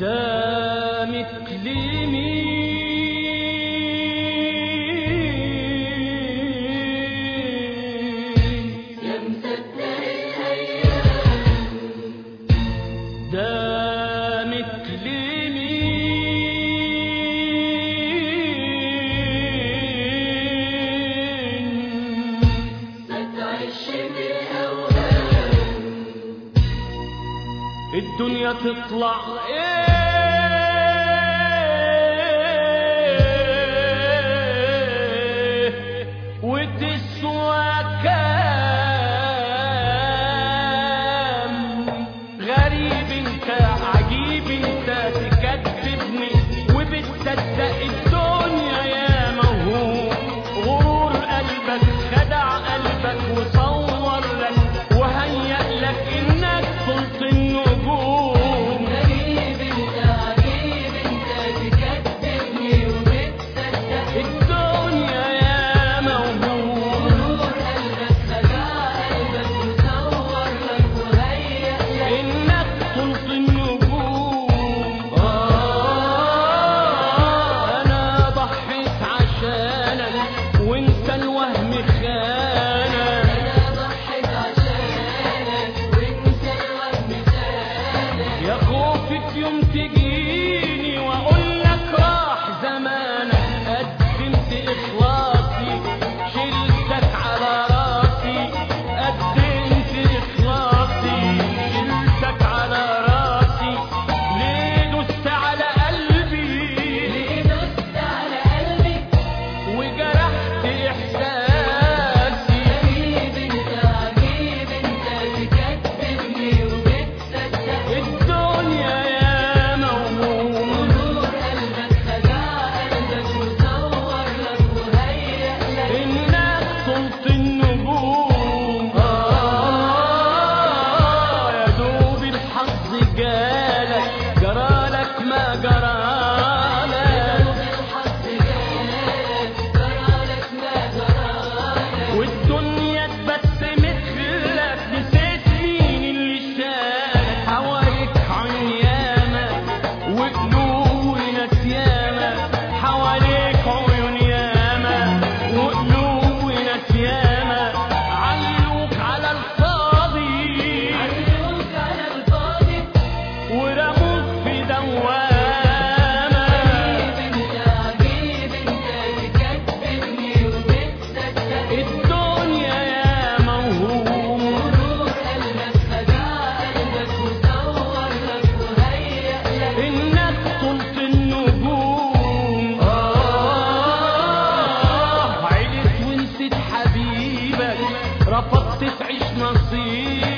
دام اقليمي دام اقليمي ستعيش بلا الدنيا تطلع. إيه. see.